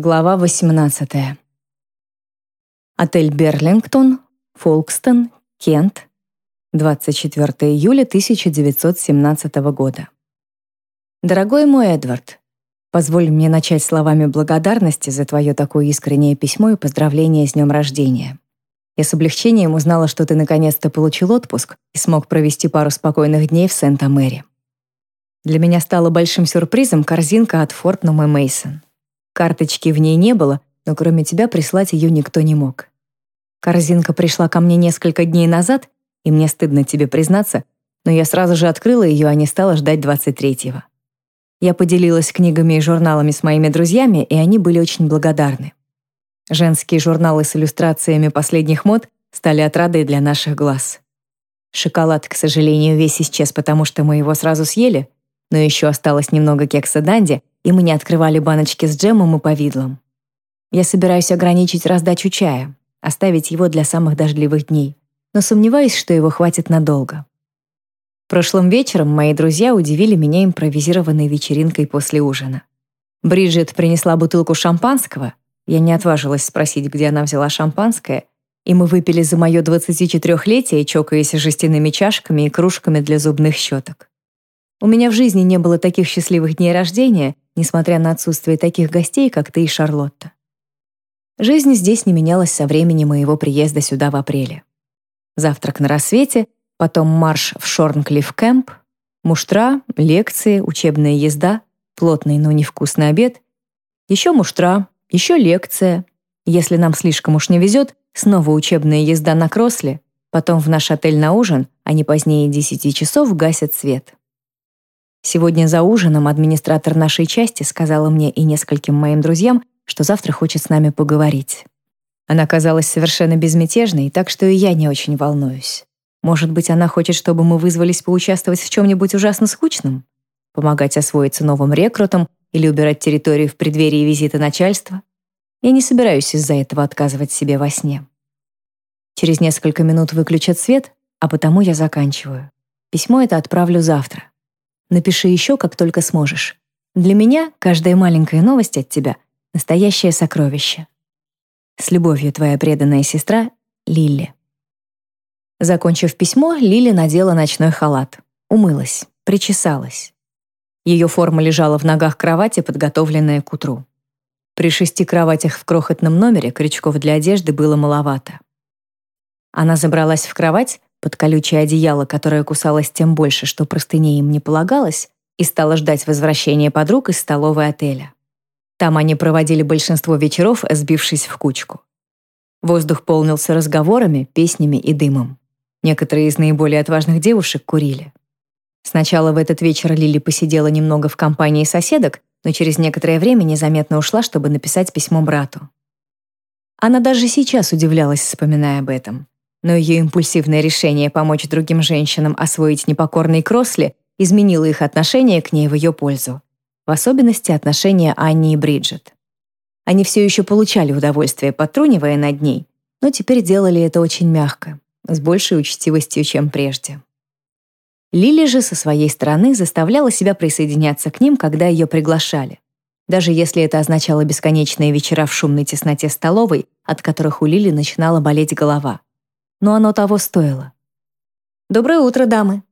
Глава 18. Отель Берлингтон, Фолкстон, Кент. 24 июля 1917 года. Дорогой мой Эдвард, позволь мне начать словами благодарности за твое такое искреннее письмо и поздравление с днем рождения. Я с облегчением узнала, что ты наконец-то получил отпуск и смог провести пару спокойных дней в Сент-Амэре. Для меня стало большим сюрпризом корзинка от Фортнум и Мейсон. Карточки в ней не было, но кроме тебя прислать ее никто не мог. Корзинка пришла ко мне несколько дней назад, и мне стыдно тебе признаться, но я сразу же открыла ее, а не стала ждать 23-го. Я поделилась книгами и журналами с моими друзьями, и они были очень благодарны. Женские журналы с иллюстрациями последних мод стали отрадой для наших глаз. Шоколад, к сожалению, весь исчез, потому что мы его сразу съели, но еще осталось немного кекса Данди, и мы не открывали баночки с джемом и повидлом. Я собираюсь ограничить раздачу чая, оставить его для самых дождливых дней, но сомневаюсь, что его хватит надолго. Прошлым вечером мои друзья удивили меня импровизированной вечеринкой после ужина. Бриджит принесла бутылку шампанского, я не отважилась спросить, где она взяла шампанское, и мы выпили за мое 24-летие, чокаясь жестяными чашками и кружками для зубных щеток. У меня в жизни не было таких счастливых дней рождения, несмотря на отсутствие таких гостей, как ты и Шарлотта. Жизнь здесь не менялась со времени моего приезда сюда в апреле. Завтрак на рассвете, потом марш в Шорнклифф-кэмп, муштра, лекции, учебная езда, плотный, но невкусный обед, еще муштра, еще лекция. Если нам слишком уж не везет, снова учебная езда на Кросле, потом в наш отель на ужин, а не позднее 10 часов гасят свет. Сегодня за ужином администратор нашей части сказала мне и нескольким моим друзьям, что завтра хочет с нами поговорить. Она казалась совершенно безмятежной, так что и я не очень волнуюсь. Может быть, она хочет, чтобы мы вызвались поучаствовать в чем-нибудь ужасно скучном? Помогать освоиться новым рекрутам или убирать территорию в преддверии визита начальства? Я не собираюсь из-за этого отказывать себе во сне. Через несколько минут выключат свет, а потому я заканчиваю. Письмо это отправлю завтра. Напиши еще, как только сможешь. Для меня каждая маленькая новость от тебя — настоящее сокровище. С любовью, твоя преданная сестра Лили. Закончив письмо, Лили надела ночной халат, умылась, причесалась. Ее форма лежала в ногах кровати, подготовленная к утру. При шести кроватях в крохотном номере крючков для одежды было маловато. Она забралась в кровать, под колючее одеяло, которое кусалось тем больше, что простыней им не полагалось, и стала ждать возвращения подруг из столовой отеля. Там они проводили большинство вечеров, сбившись в кучку. Воздух полнился разговорами, песнями и дымом. Некоторые из наиболее отважных девушек курили. Сначала в этот вечер Лили посидела немного в компании соседок, но через некоторое время незаметно ушла, чтобы написать письмо брату. Она даже сейчас удивлялась, вспоминая об этом но ее импульсивное решение помочь другим женщинам освоить непокорные Кросли изменило их отношение к ней в ее пользу, в особенности отношения Анни и Бриджит. Они все еще получали удовольствие, потрунивая над ней, но теперь делали это очень мягко, с большей учтивостью, чем прежде. Лили же со своей стороны заставляла себя присоединяться к ним, когда ее приглашали, даже если это означало бесконечные вечера в шумной тесноте столовой, от которых у Лили начинала болеть голова но оно того стоило. «Доброе утро, дамы!»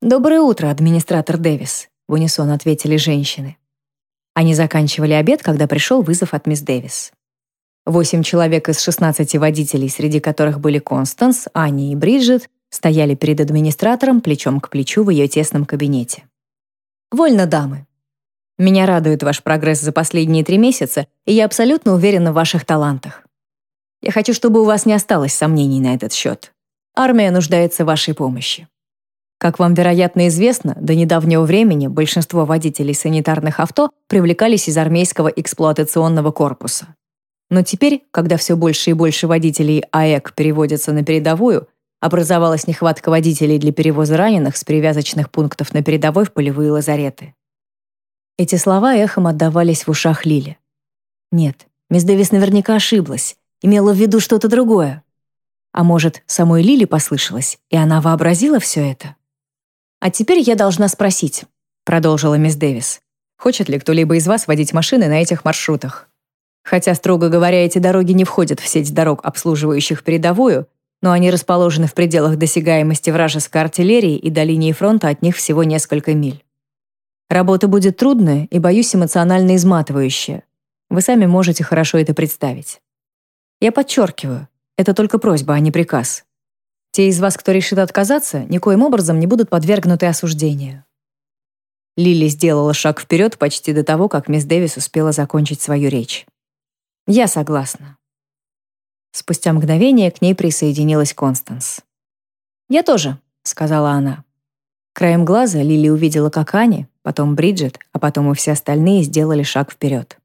«Доброе утро, администратор Дэвис», — в унисон ответили женщины. Они заканчивали обед, когда пришел вызов от мисс Дэвис. Восемь человек из 16 водителей, среди которых были Констанс, Анни и Бриджит, стояли перед администратором плечом к плечу в ее тесном кабинете. «Вольно, дамы. Меня радует ваш прогресс за последние три месяца, и я абсолютно уверена в ваших талантах. Я хочу, чтобы у вас не осталось сомнений на этот счет. Армия нуждается в вашей помощи. Как вам, вероятно, известно, до недавнего времени большинство водителей санитарных авто привлекались из армейского эксплуатационного корпуса. Но теперь, когда все больше и больше водителей АЭК переводятся на передовую, образовалась нехватка водителей для перевоза раненых с привязочных пунктов на передовой в полевые лазареты. Эти слова эхом отдавались в ушах Лили. Нет, мисс Дэвис наверняка ошиблась имела в виду что-то другое. А может, самой Лили послышалось, и она вообразила все это? «А теперь я должна спросить», — продолжила мисс Дэвис. «Хочет ли кто-либо из вас водить машины на этих маршрутах?» Хотя, строго говоря, эти дороги не входят в сеть дорог, обслуживающих передовую, но они расположены в пределах досягаемости вражеской артиллерии и до линии фронта от них всего несколько миль. Работа будет трудная и, боюсь, эмоционально изматывающая. Вы сами можете хорошо это представить. Я подчеркиваю, это только просьба, а не приказ. Те из вас, кто решит отказаться, никоим образом не будут подвергнуты осуждению. Лили сделала шаг вперед почти до того, как мисс Дэвис успела закончить свою речь. «Я согласна». Спустя мгновение к ней присоединилась Констанс. «Я тоже», — сказала она. Краем глаза Лили увидела, как Ани, потом Бриджит, а потом и все остальные сделали шаг вперед.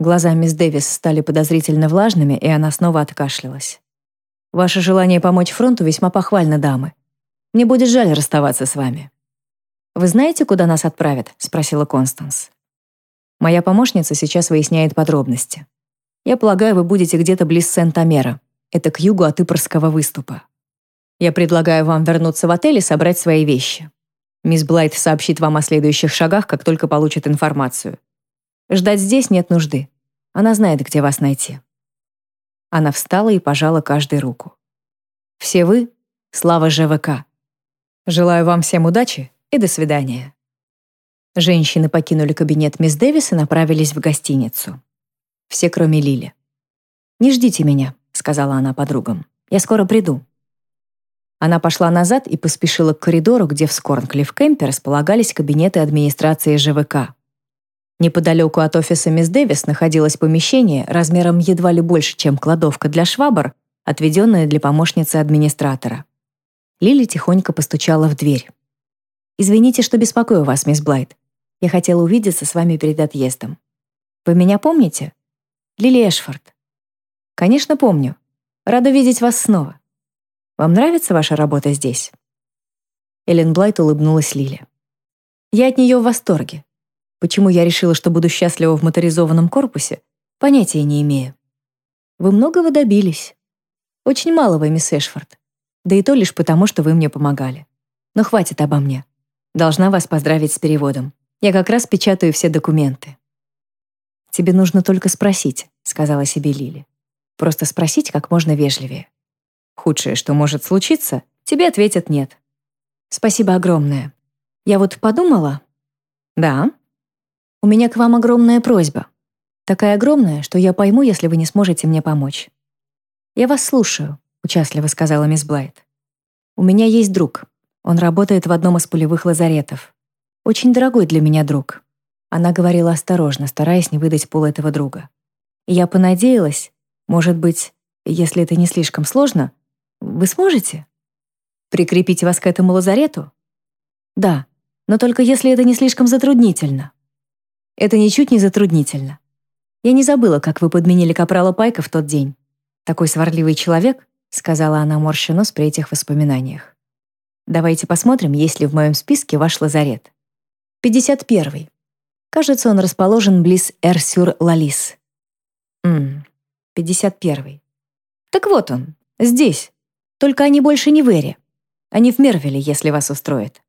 Глаза мисс Дэвис стали подозрительно влажными, и она снова откашлялась. Ваше желание помочь фронту весьма похвально, дамы. Мне будет жаль расставаться с вами. Вы знаете, куда нас отправят? спросила Констанс. Моя помощница сейчас выясняет подробности. Я полагаю, вы будете где-то близ Сент-Амера. Это к югу от Ипорского выступа. Я предлагаю вам вернуться в отель и собрать свои вещи. Мисс Блайт сообщит вам о следующих шагах, как только получит информацию. Ждать здесь нет нужды. Она знает, где вас найти. Она встала и пожала каждой руку. «Все вы — слава ЖВК. Желаю вам всем удачи и до свидания». Женщины покинули кабинет мисс Дэвис и направились в гостиницу. Все, кроме Лили. «Не ждите меня», — сказала она подругам. «Я скоро приду». Она пошла назад и поспешила к коридору, где в Скорнклифф-Кемпе располагались кабинеты администрации ЖВК. Неподалеку от офиса мисс Дэвис находилось помещение размером едва ли больше, чем кладовка для швабр, отведенное для помощницы администратора. Лили тихонько постучала в дверь. «Извините, что беспокою вас, мисс Блайт. Я хотела увидеться с вами перед отъездом. Вы меня помните? Лили Эшфорд». «Конечно, помню. Рада видеть вас снова. Вам нравится ваша работа здесь?» Эллен Блайт улыбнулась Лиле. «Я от нее в восторге. Почему я решила, что буду счастлива в моторизованном корпусе, понятия не имею. Вы многого добились. Очень малого, мисс Эшфорд. Да и то лишь потому, что вы мне помогали. Но хватит обо мне. Должна вас поздравить с переводом. Я как раз печатаю все документы. Тебе нужно только спросить, сказала себе Лили. Просто спросить как можно вежливее. Худшее, что может случиться, тебе ответят нет. Спасибо огромное. Я вот подумала. Да, у меня к вам огромная просьба. Такая огромная, что я пойму, если вы не сможете мне помочь. Я вас слушаю, участливо сказала мисс Блайт. У меня есть друг. Он работает в одном из полевых лазаретов. Очень дорогой для меня друг. Она говорила осторожно, стараясь не выдать пол этого друга. И я понадеялась, может быть, если это не слишком сложно, вы сможете прикрепить вас к этому лазарету? Да, но только если это не слишком затруднительно. Это ничуть не затруднительно. Я не забыла, как вы подменили капрала Пайка в тот день. Такой сварливый человек, сказала она морща нос при этих воспоминаниях. Давайте посмотрим, есть ли в моем списке ваш лазарет. 51. Кажется, он расположен близ Эр-сюр-ла-Лис. Мм, 51. Так вот он, здесь. Только они больше не в Эре. Они в Мервеле, если вас устроит.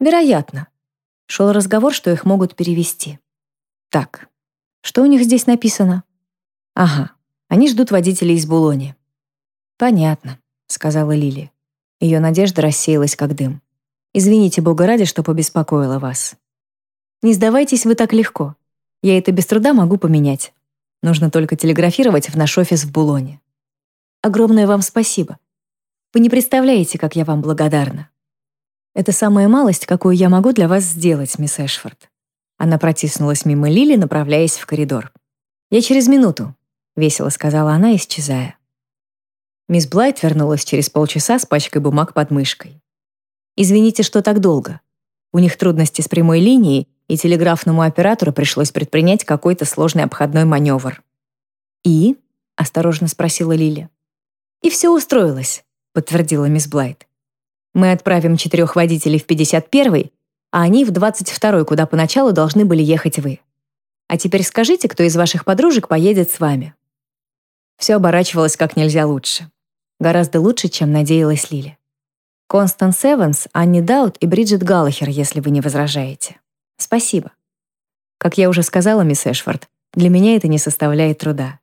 Вероятно. Шел разговор, что их могут перевести. Так, что у них здесь написано? Ага, они ждут водителей из Булони. Понятно, сказала Лили. Ее надежда рассеялась как дым. Извините, Бога ради, что побеспокоила вас. Не сдавайтесь вы так легко. Я это без труда могу поменять. Нужно только телеграфировать в наш офис в Булоне. Огромное вам спасибо. Вы не представляете, как я вам благодарна. Это самая малость, какую я могу для вас сделать, мисс Эшфорд». Она протиснулась мимо Лили, направляясь в коридор. «Я через минуту», — весело сказала она, исчезая. Мисс Блайт вернулась через полчаса с пачкой бумаг под мышкой. «Извините, что так долго. У них трудности с прямой линией, и телеграфному оператору пришлось предпринять какой-то сложный обходной маневр». «И?» — осторожно спросила Лили. «И все устроилось», — подтвердила мисс Блайт. Мы отправим четырех водителей в 51-й, а они в 22-й, куда поначалу должны были ехать вы. А теперь скажите, кто из ваших подружек поедет с вами?» Все оборачивалось как нельзя лучше. Гораздо лучше, чем надеялась Лили. Констанс Эванс, Анни Даут и Бриджит Галлахер, если вы не возражаете. Спасибо. Как я уже сказала, мисс Эшфорд, Для меня это не составляет труда.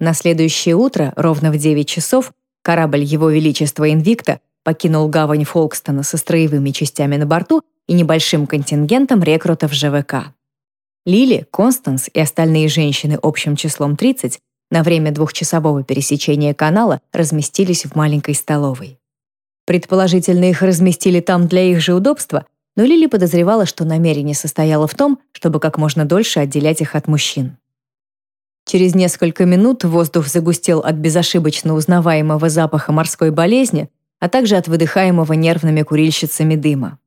На следующее утро, ровно в 9 часов, корабль Его Величества Инвикта покинул гавань Фолкстона со строевыми частями на борту и небольшим контингентом рекрутов ЖВК. Лили, Констанс и остальные женщины общим числом 30 на время двухчасового пересечения канала разместились в маленькой столовой. Предположительно, их разместили там для их же удобства, но Лили подозревала, что намерение состояло в том, чтобы как можно дольше отделять их от мужчин. Через несколько минут воздух загустел от безошибочно узнаваемого запаха морской болезни, а также от выдыхаемого нервными курильщицами дыма.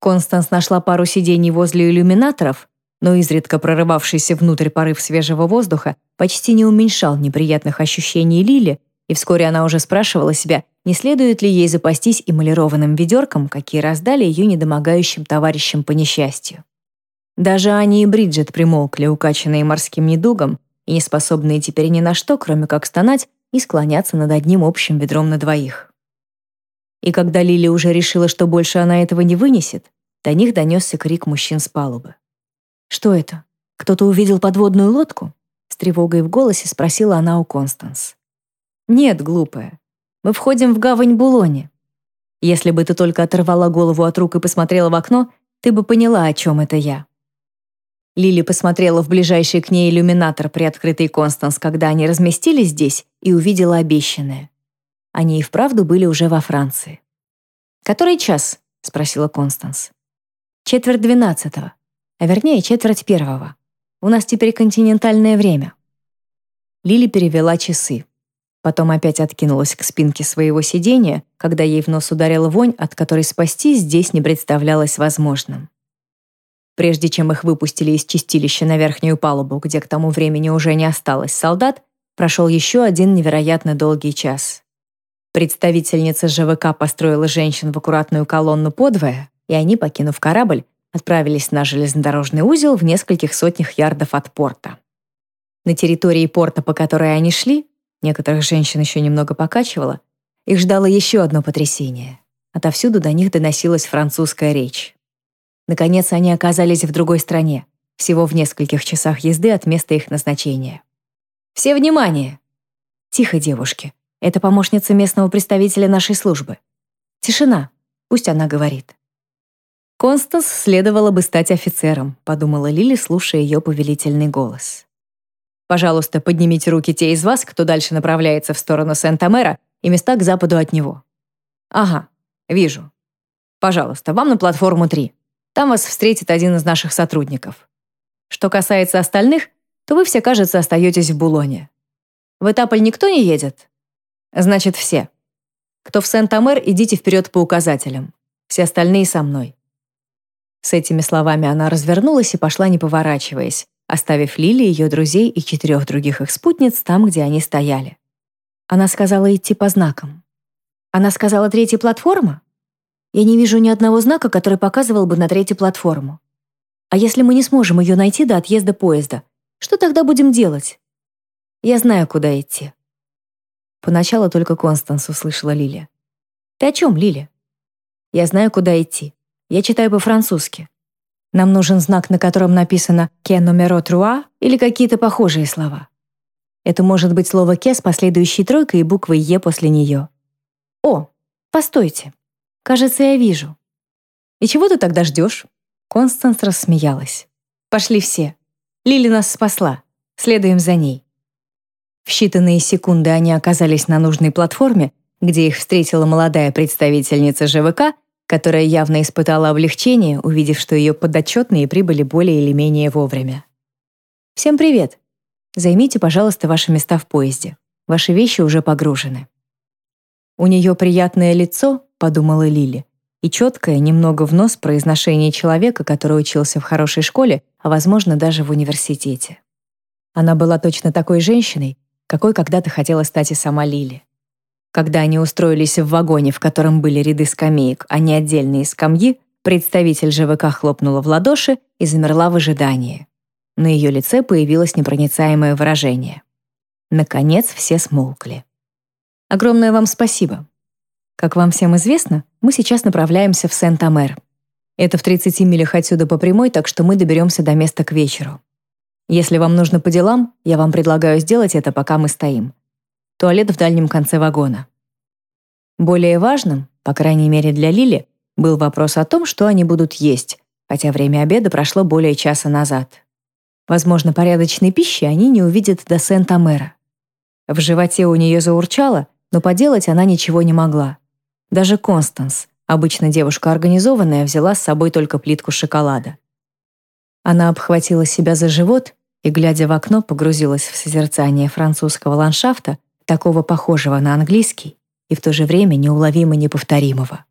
Констанс нашла пару сидений возле иллюминаторов, но изредка прорывавшийся внутрь порыв свежего воздуха почти не уменьшал неприятных ощущений Лили, и вскоре она уже спрашивала себя, не следует ли ей запастись эмалированным ведерком, какие раздали ее недомогающим товарищам по несчастью. Даже Ани и Бриджит примолкли, укачанные морским недугом, и не способные теперь ни на что, кроме как стонать и склоняться над одним общим ведром на двоих. И когда Лили уже решила, что больше она этого не вынесет, до них донесся крик мужчин с палубы. «Что это? Кто-то увидел подводную лодку?» С тревогой в голосе спросила она у Констанс. «Нет, глупая. Мы входим в гавань Булони. Если бы ты только оторвала голову от рук и посмотрела в окно, ты бы поняла, о чем это я». Лили посмотрела в ближайший к ней иллюминатор, приоткрытый Констанс, когда они разместились здесь, и увидела обещанное. Они и вправду были уже во Франции. «Который час?» — спросила Констанс. «Четверть двенадцатого а вернее четверть первого. У нас теперь континентальное время». Лили перевела часы. Потом опять откинулась к спинке своего сидения, когда ей в нос ударила вонь, от которой спасти здесь не представлялось возможным. Прежде чем их выпустили из чистилища на верхнюю палубу, где к тому времени уже не осталось солдат, прошел еще один невероятно долгий час. Представительница ЖВК построила женщин в аккуратную колонну подвое, и они, покинув корабль, отправились на железнодорожный узел в нескольких сотнях ярдов от порта. На территории порта, по которой они шли, некоторых женщин еще немного покачивало, их ждало еще одно потрясение. Отовсюду до них доносилась французская речь. Наконец они оказались в другой стране, всего в нескольких часах езды от места их назначения. «Все внимание!» «Тихо, девушки. Это помощница местного представителя нашей службы. Тишина. Пусть она говорит». Констанс следовало бы стать офицером, подумала Лили, слушая ее повелительный голос. Пожалуйста, поднимите руки те из вас, кто дальше направляется в сторону Сент-Амера и места к западу от него. Ага, вижу. Пожалуйста, вам на платформу 3. Там вас встретит один из наших сотрудников. Что касается остальных, то вы все, кажется, остаетесь в Булоне. В Этаполь никто не едет? Значит, все. Кто в Сент-Амер, идите вперед по указателям. Все остальные со мной. С этими словами она развернулась и пошла, не поворачиваясь, оставив Лили, ее друзей и четырех других их спутниц там, где они стояли. Она сказала идти по знакам. Она сказала третья платформа? Я не вижу ни одного знака, который показывал бы на третью платформу. А если мы не сможем ее найти до отъезда поезда, что тогда будем делать? Я знаю, куда идти. Поначалу только Констанс услышала Лили. Ты о чем, Лили? Я знаю, куда идти. Я читаю по-французски. Нам нужен знак, на котором написано «ке номеро труа» или какие-то похожие слова. Это может быть слово «ке» с последующей тройкой и буквой «е» после нее. О, постойте. Кажется, я вижу. И чего ты тогда ждешь? Констанс рассмеялась. Пошли все. Лили нас спасла. Следуем за ней. В считанные секунды они оказались на нужной платформе, где их встретила молодая представительница ЖВК которая явно испытала облегчение, увидев, что ее подотчетные прибыли более или менее вовремя. «Всем привет! Займите, пожалуйста, ваши места в поезде. Ваши вещи уже погружены». «У нее приятное лицо», — подумала Лили, и четкое, немного в нос произношение человека, который учился в хорошей школе, а, возможно, даже в университете. Она была точно такой женщиной, какой когда-то хотела стать и сама Лили. Когда они устроились в вагоне, в котором были ряды скамеек, а не отдельные скамьи, представитель ЖВК хлопнула в ладоши и замерла в ожидании. На ее лице появилось непроницаемое выражение. Наконец все смолкли. «Огромное вам спасибо. Как вам всем известно, мы сейчас направляемся в Сент-Амер. Это в 30 милях отсюда по прямой, так что мы доберемся до места к вечеру. Если вам нужно по делам, я вам предлагаю сделать это, пока мы стоим. Туалет в дальнем конце вагона. Более важным, по крайней мере для Лили, был вопрос о том, что они будут есть, хотя время обеда прошло более часа назад. Возможно, порядочной пищи они не увидят до Сент-Амера. В животе у нее заурчало, но поделать она ничего не могла. Даже Констанс, обычно девушка организованная, взяла с собой только плитку шоколада. Она обхватила себя за живот и, глядя в окно, погрузилась в созерцание французского ландшафта, такого похожего на английский и в то же время неуловимо неповторимого.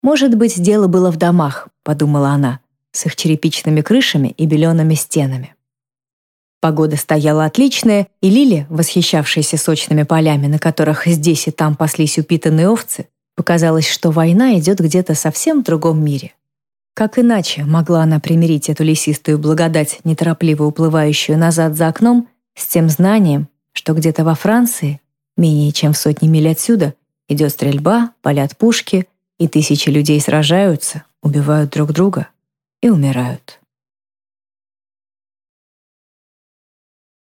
«Может быть, дело было в домах», — подумала она, с их черепичными крышами и белеными стенами. Погода стояла отличная, и Лили, восхищавшаяся сочными полями, на которых здесь и там паслись упитанные овцы, показалось, что война идет где-то совсем в другом мире. Как иначе могла она примирить эту лесистую благодать, неторопливо уплывающую назад за окном, с тем знанием, что где-то во Франции, менее чем в сотни миль отсюда, идет стрельба, палят пушки, и тысячи людей сражаются, убивают друг друга и умирают.